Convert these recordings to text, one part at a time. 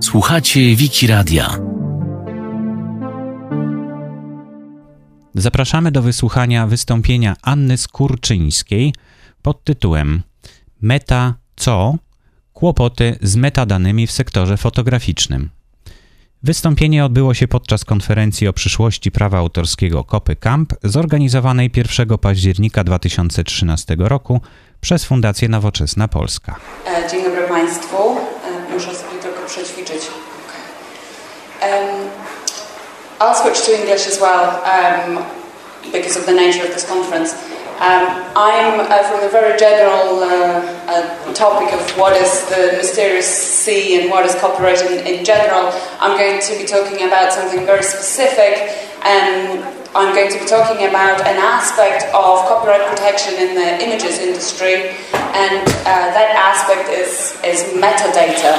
Słuchacie Wiki Radia. Zapraszamy do wysłuchania wystąpienia Anny Skurczyńskiej pod tytułem Meta co? Kłopoty z metadanymi w sektorze fotograficznym. Wystąpienie odbyło się podczas konferencji o przyszłości prawa autorskiego Kopy Camp zorganizowanej 1 października 2013 roku przez Fundację Nowoczesna Polska. Państwu. Muszę sobie tylko przećwiczyć. Um, I'll switch to English as well um, because of the nature of this conference. Um, I'm uh, from the very general uh, uh, topic of what is the mysterious sea and what is copyright in, in, general. I'm going to be talking about something very specific, and I'm going to be talking about an aspect of copyright protection in the images industry, and uh, that aspect is, is metadata.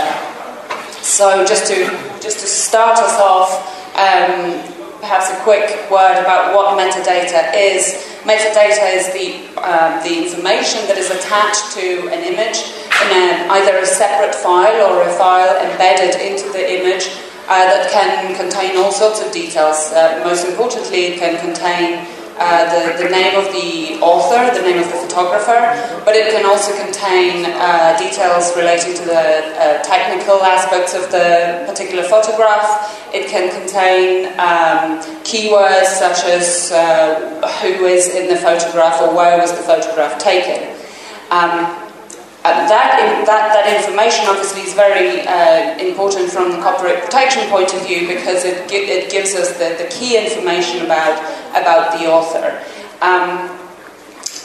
So just to just to start us off. Um, perhaps a quick word about what metadata is. Metadata is the, uh, the information that is attached to an image in a, either a separate file or a file embedded into the image uh, that can contain all sorts of details. Uh, most importantly, it can contain uh, the, the name of the author, the name of the photographer, but it can also contain uh, details relating to the uh, technical aspects of the particular photograph. It can contain um, keywords such as uh, who is in the photograph or where was the photograph taken. Um, uh, that, that, that information obviously is very uh, important from the copyright protection point of view because it, it gives us the, the key information about, about the author. Um,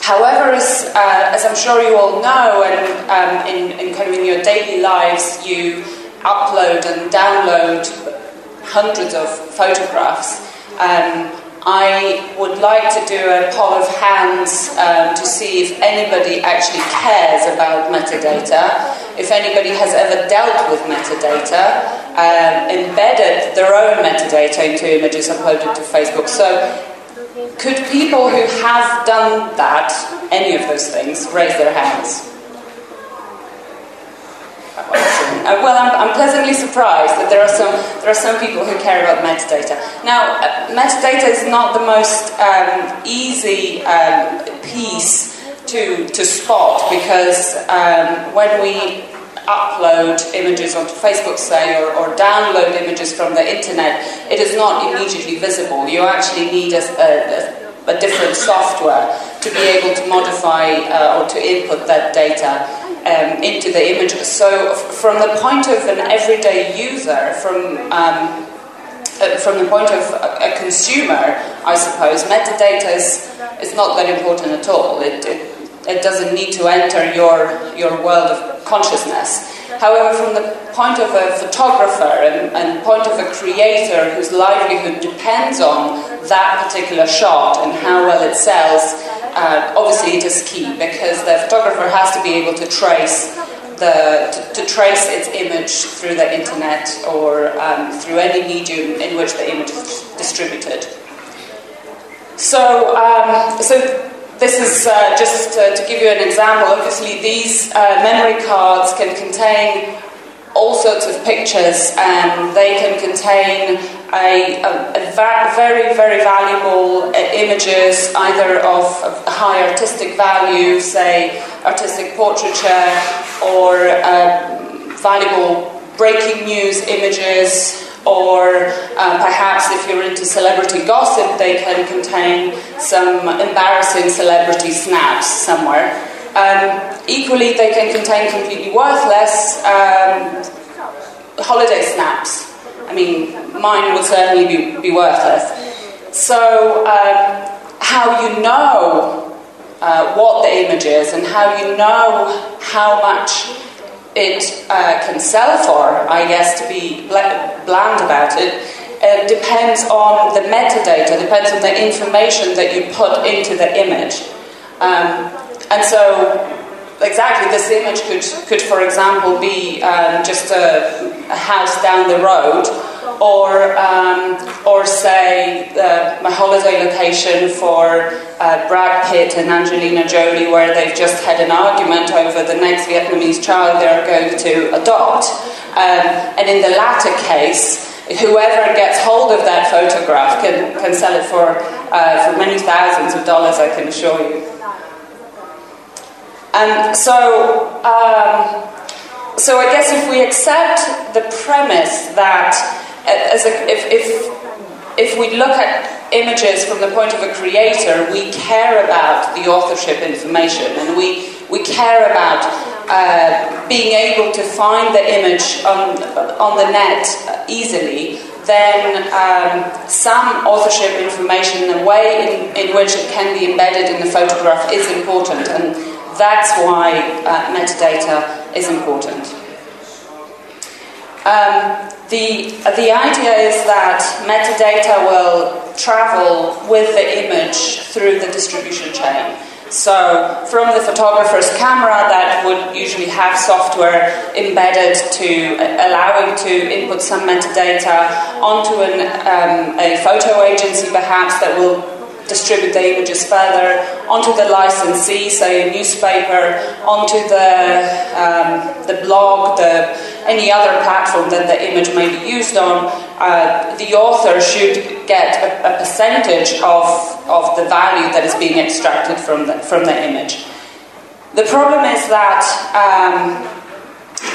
however, as, uh, as I'm sure you all know, and um, in, in, kind of in your daily lives, you upload and download hundreds of photographs. I would like to do a poll of hands um, to see if anybody actually cares about metadata, if anybody has ever dealt with metadata, um, embedded their own metadata into images uploaded to Facebook. So, could people who have done that, any of those things, raise their hands? Uh, well, I'm, I'm, pleasantly surprised that there are some there are some people who care about metadata. Now, uh, metadata is not the most um, easy um, piece to to spot because um, when we upload images onto Facebook, say, or, or, download images from the internet, it is not immediately visible. You actually need a, a, a different software to be able to modify uh, or to input that data um, into the image. So, from the point of an everyday user, from um, uh, from the point of a, consumer, I suppose metadata is, is not that important at all. It, it, it doesn't need to enter your, your world of consciousness. However, from the point of a photographer and, and point of a creator whose livelihood depends on that particular shot and how well it sells, obviously it is key because the photographer has to be able to trace the, to, to trace its image through the internet or um, through any medium in which the image is distributed. So, um, so this is uh, just to give you an example. Obviously, these uh, memory cards can contain all sorts of pictures, and they can contain a, a, a va- very, very valuable uh, images, either of, of, high artistic value, say artistic portraiture, or uh, valuable breaking news images, or uh, perhaps if you're into celebrity gossip, they can contain some embarrassing celebrity snaps somewhere. Um, equally, they can contain completely worthless um, holiday snaps. I mean, mine would certainly be, be worthless. So, um, how you know uh, what the image is and how you know how much it uh, can sell for, I guess, to be bland about it, uh, depends on the metadata, depends on the information that you put into the image. Um, and so, exactly, this image could, could for example, be um, just a, a, house down the road, or, um, or say uh, my holiday location for uh, Brad Pitt and Angelina Jolie, where they've just had an argument over the next Vietnamese child they're going to adopt. Um, and in the latter case, whoever gets hold of that photograph can, can sell it for, uh, for many thousands of dollars, I can assure you. And so, um, so I guess if we accept the premise that uh, as a, if, if, if we look at images from the point of a creator, we care about the authorship information. And we, we care about uh, being able to find the image on, on the net easily, then um, some authorship information, the way in, in which it can be embedded in the photograph is important, and that's why uh, metadata is important. Um, the, the idea is that metadata will travel with the image through the distribution chain. So, from the photographer's camera, that would usually have software embedded to allowing to input some metadata onto an, um, a photo agency, perhaps that will distribute the images further onto the licensee, say a newspaper, onto the um, the blog, the any other platform that the image may be used on. Uh, the author should get a, a, percentage of of the value that is being extracted from the from the image. The problem is that. Um,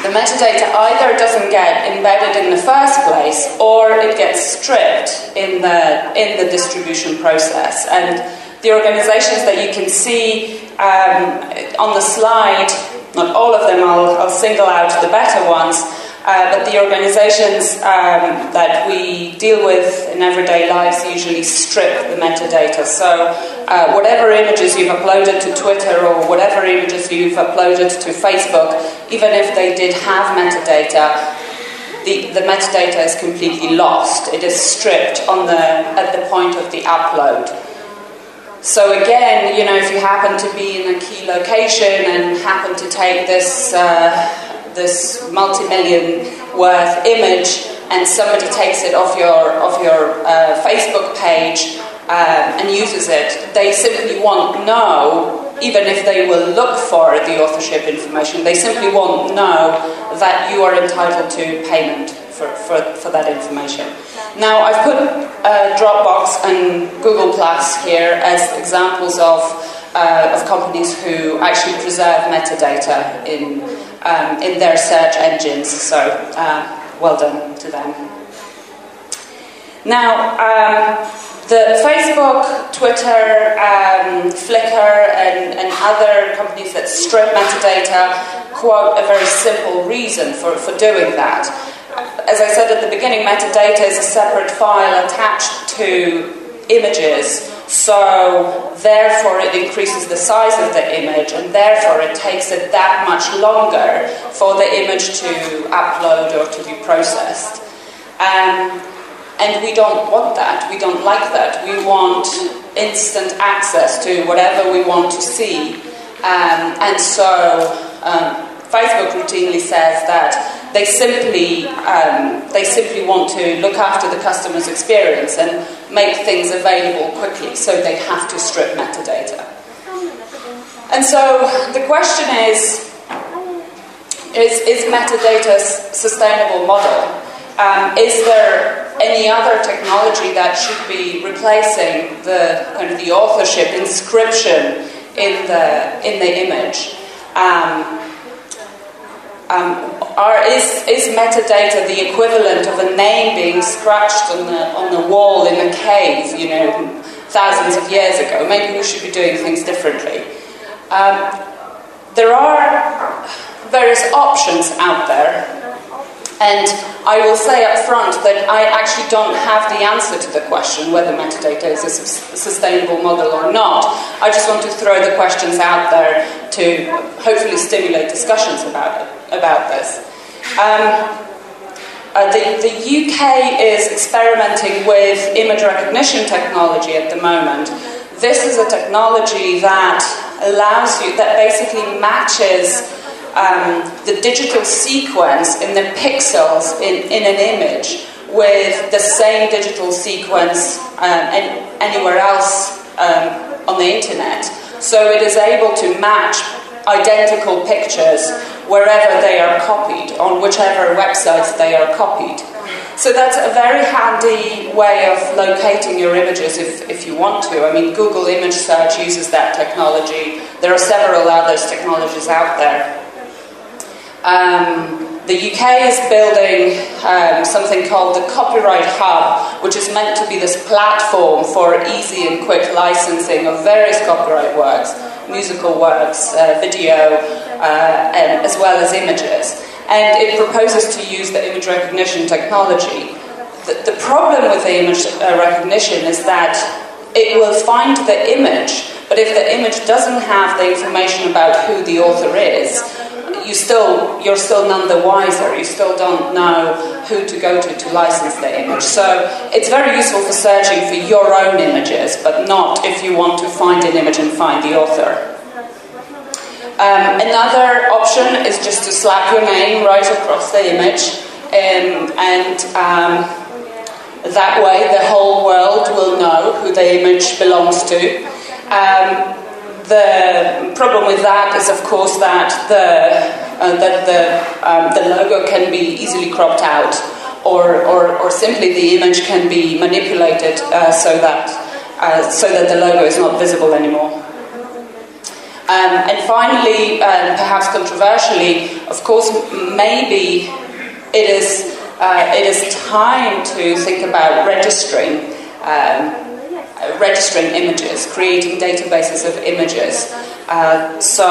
the metadata either doesn't get embedded in the first place or it gets stripped in the, in the distribution process. And the organizations that you can see um, on the slide, not all of them, I'll, I'll single out the better ones, uh, but the organizations um, that we deal with in everyday lives usually strip the metadata. So, uh, whatever images you've uploaded to Twitter or whatever images you've uploaded to Facebook, even if they did have metadata, the, the metadata is completely lost. It is stripped on the, at the point of the upload. So again, you know, if you happen to be in a key location and happen to take this uh, this multi-million worth image and somebody takes it off your off your uh, Facebook page um, and uses it, they simply won't know, even if they will look for the authorship information, they simply won't know that you are entitled to payment for, for, for that information. Now, I've put uh, Dropbox and Google Plus here as examples of, uh, of companies who actually preserve metadata in um, in their search engines. So uh, well done to them. Now, um, the Facebook, Twitter, um, Flickr, and, and, other companies that strip metadata quote a very simple reason for, for doing that. As I said at the beginning, metadata is a separate file attached to images so, therefore, it increases the size of the image, and therefore, it takes it that much longer for the image to upload or to be processed. Um, and we don't want that. We don't like that. We want instant access to whatever we want to see. Um, and so, um, Facebook routinely says that they simply um, they simply want to look after the customer's experience and make things available quickly, so they have to strip metadata. And so the question is: Is, is metadata a sustainable model? Um, is there any other technology that should be replacing the kind of the authorship inscription in the in the image? Um, um, are, is, is metadata the equivalent of a name being scratched on the, on the wall in a cave, you know, thousands of years ago? Maybe we should be doing things differently. Um, there are various options out there, and I will say up front that I actually don't have the answer to the question whether metadata is a sustainable model or not. I just want to throw the questions out there to hopefully stimulate discussions about it about this. Um, uh, the, the, UK is experimenting with image recognition technology at the moment. This is a technology that allows you, that basically matches um, the digital sequence in the pixels in, in an image with the same digital sequence um, anywhere else um, on the internet. So it is able to match identical pictures wherever they are copied, on whichever websites they are copied. So that's a very handy way of locating your images if, if you want to. I mean, Google Image Search uses that technology. There are several other technologies out there. Um, the UK is building um, something called the Copyright Hub, which is meant to be this platform for easy and quick licensing of various copyright works, musical works, uh, video, uh, and, as well as images. And it proposes to use the image recognition technology. The, the problem with the image uh, recognition is that it will find the image, but if the image doesn't have the information about who the author is, you still you're still none the wiser. You still don't know who to go to to license the image. So it's very useful for searching for your own images, but not if you want to find an image and find the author. Um, another option is just to slap your name right across the image, um, and um, that way the whole world will know who the image belongs to. The problem with that is, of course, that the uh, that the um, the logo can be easily cropped out, or or, or simply the image can be manipulated uh, so that uh, so that the logo is not visible anymore. Um, and finally, um, perhaps controversially, of course, maybe it is uh, it is time to think about registering. Registering images, creating databases of images. Uh, so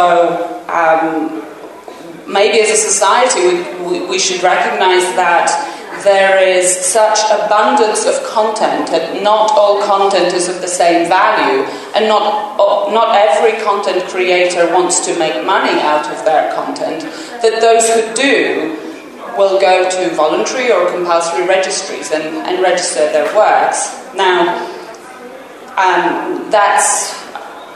um, maybe as a society we, we, we, should recognize that there is such abundance of content that not all content is of the same value and not, not every content creator wants to make money out of their content that those who do will go to voluntary or compulsory registries and, and register their works now um, that's,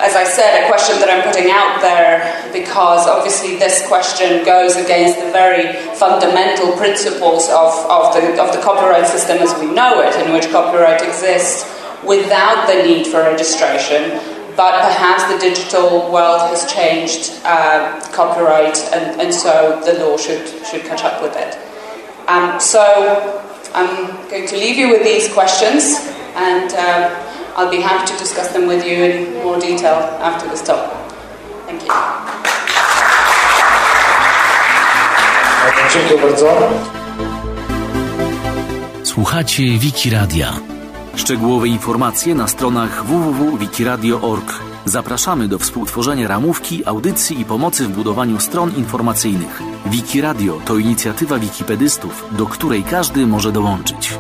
as I said, a question that I'm putting out there because obviously this question goes against the very fundamental principles of, of, the, of the copyright system as we know it, in which copyright exists without the need for registration. But perhaps the digital world has changed uh, copyright, and, and so the law should, should catch up with it. Um, so I'm going to leave you with these questions, and uh, I'll be happy to discuss them with you in more detail after this talk. Thank you. Dziękuję bardzo. Słuchacie Wiki Radia. Szczegółowe informacje na stronach www.wikiradio.org. Zapraszamy do współtworzenia ramówki, audycji i pomocy w budowaniu stron informacyjnych. Wiki Radio to inicjatywa wikipedystów, do której każdy może dołączyć.